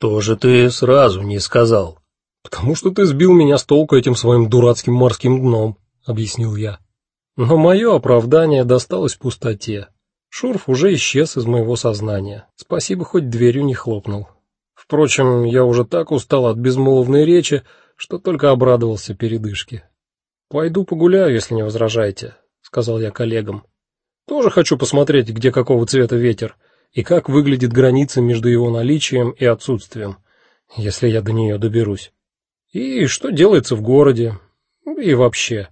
Что же ты сразу не сказал? Потому что ты сбил меня с толку этим своим дурацким морским дном, объяснил я. Но мое оправдание досталось пустоте. Шурф уже исчез из моего сознания. Спасибо, хоть дверью не хлопнул. Впрочем, я уже так устал от безмолвной речи, что только обрадовался передышке. Пойду погуляю, если не возражаете, сказал я коллегам. Тоже хочу посмотреть, где какого цвета ветер и как выглядит граница между его наличием и отсутствием, если я до нее доберусь. И что делается в городе, и вообще.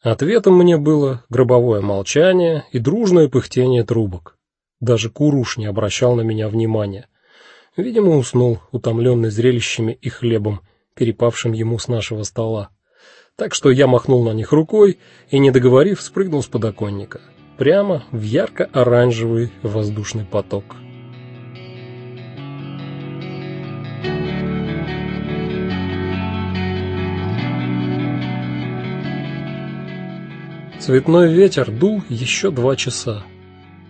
Ответом мне было гробовое молчание и дружное пыхтение трубок. Даже Куруш не обращал на меня внимания. Видимо, уснул, утомленный зрелищами и хлебом, перепавшим ему с нашего стола. Так что я махнул на них рукой и, не договорив, спрыгнул с подоконника прямо в ярко-оранжевый воздушный поток. Цветной ветер дул еще два часа.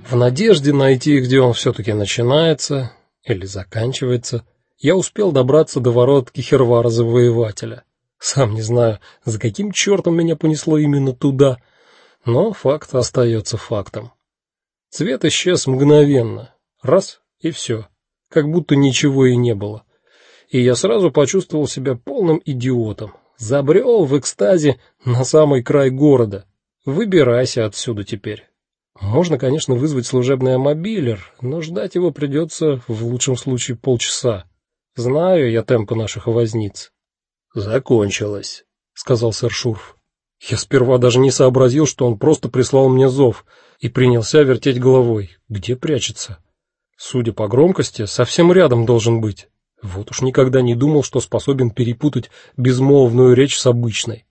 В надежде найти, где он все таки начинается или заканчивается, я успел добраться до ворот Кихервара завоевателя. Сам не знаю, за каким чертом меня понесло именно туда, но факт остается фактом. Цвет исчез мгновенно. Раз и все, Как будто ничего и не было. И я сразу почувствовал себя полным идиотом. Забрел в экстазе на самый край города. Выбирайся отсюда теперь. Можно, конечно, вызвать служебный мобилер, но ждать его придется в лучшем случае полчаса. Знаю я темпы наших возниц. Закончилось, сказал сэр Шурф. Я сперва даже не сообразил, что он просто прислал мне зов, и принялся вертеть головой. Где прячется? Судя по громкости, совсем рядом должен быть. Вот уж никогда не думал, что способен перепутать безмолвную речь с обычной.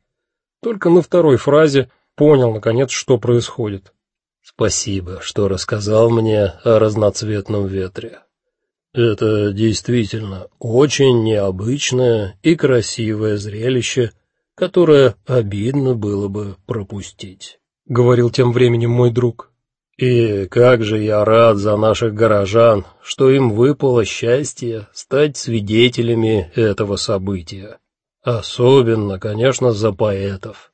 Только на второй фразе понял наконец, что происходит. Спасибо, что рассказал мне о разноцветном ветре. Это действительно очень необычное и красивое зрелище, которое обидно было бы пропустить, говорил тем временем мой друг. И как же я рад за наших горожан, что им выпало счастье стать свидетелями этого события. Особенно, конечно, за поэтов.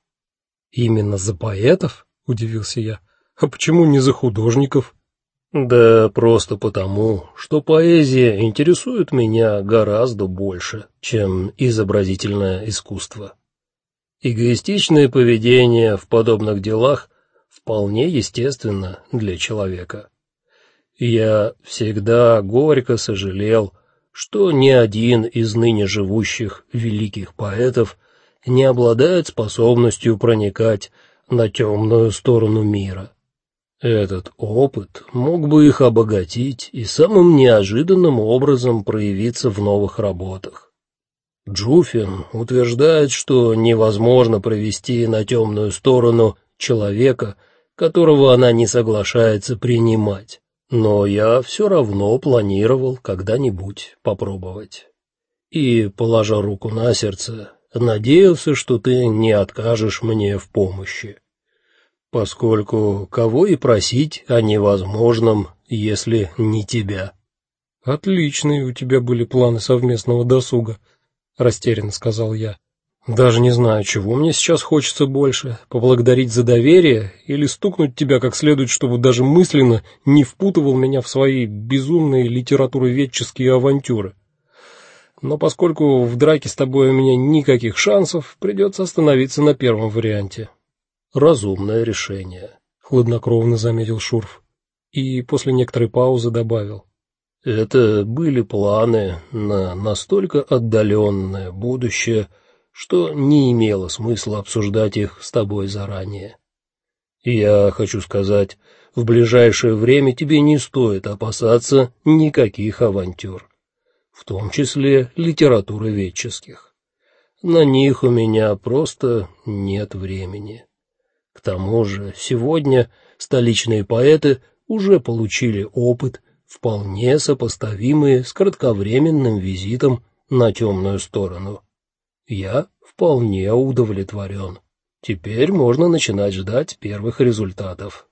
Именно за поэтов? удивился я. А почему не за художников? Да просто потому, что поэзия интересует меня гораздо больше, чем изобразительное искусство. Эгоистичное поведение в подобных делах вполне естественно для человека. Я всегда горько сожалел, что ни один из ныне живущих великих поэтов не обладает способностью проникать на темную сторону мира. Этот опыт мог бы их обогатить и самым неожиданным образом проявиться в новых работах. Джуфин утверждает, что невозможно провести на темную сторону человека, которого она не соглашается принимать. Но я все равно планировал когда-нибудь попробовать. И, положа руку на сердце, надеялся, что ты не откажешь мне в помощи поскольку кого и просить о невозможном, если не тебя. Отличные у тебя были планы совместного досуга, растерянно сказал я. Даже не знаю, чего мне сейчас хочется больше: поблагодарить за доверие или стукнуть тебя как следует, чтобы даже мысленно не впутывал меня в свои безумные литературоведческие авантюры. Но поскольку в драке с тобой у меня никаких шансов, придется остановиться на первом варианте разумное решение, хладнокровно заметил Шурф и после некоторой паузы добавил: это были планы на настолько отдаленное будущее, что не имело смысла обсуждать их с тобой заранее. Я хочу сказать, в ближайшее время тебе не стоит опасаться никаких авантюр, в том числе литературоведческих. На них у меня просто нет времени. К тому же, сегодня столичные поэты уже получили опыт, вполне сопоставимый с кратковременным визитом на темную сторону. Я вполне удовлетворен. Теперь можно начинать ждать первых результатов.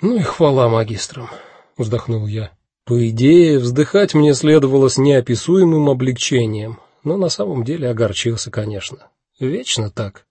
Ну и хвала магистрам, вздохнул я. По идее, вздыхать мне следовало с неописуемым облегчением, но на самом деле огорчился, конечно. Вечно так.